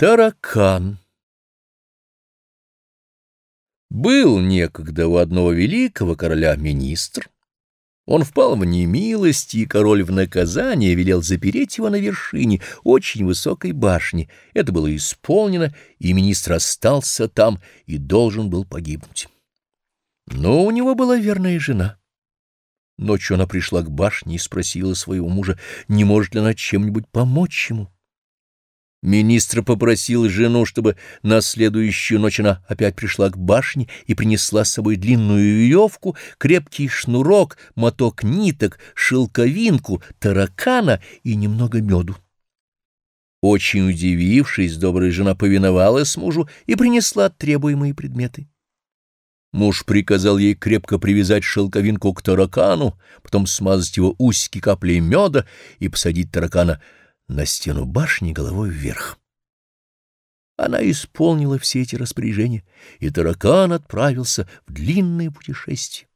Таракан Был некогда у одного великого короля министр. Он впал в немилость, и король в наказание велел запереть его на вершине очень высокой башни. Это было исполнено, и министр остался там и должен был погибнуть. Но у него была верная жена. Ночью она пришла к башне и спросила своего мужа, не может ли она чем-нибудь помочь ему. Министр попросил жену, чтобы на следующую ночь она опять пришла к башне и принесла с собой длинную веревку, крепкий шнурок, моток ниток, шелковинку, таракана и немного меду. Очень удивившись, добрая жена повиновалась мужу и принесла требуемые предметы. Муж приказал ей крепко привязать шелковинку к таракану, потом смазать его усики каплей меда и посадить таракана — на стену башни головой вверх. Она исполнила все эти распоряжения, и таракан отправился в длинное путешествие.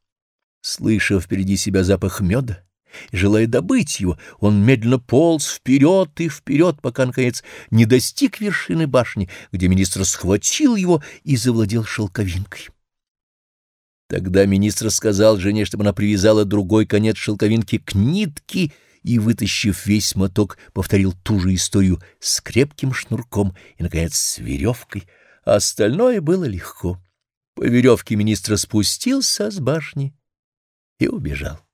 Слыша впереди себя запах меда, желая добыть его, он медленно полз вперед и вперед, пока, наконец, не достиг вершины башни, где министр схватил его и завладел шелковинкой. Тогда министр сказал жене, чтобы она привязала другой конец шелковинки к нитке и, вытащив весь моток, повторил ту же историю с крепким шнурком и, наконец, с веревкой. А остальное было легко. По веревке министр спустился с башни и убежал.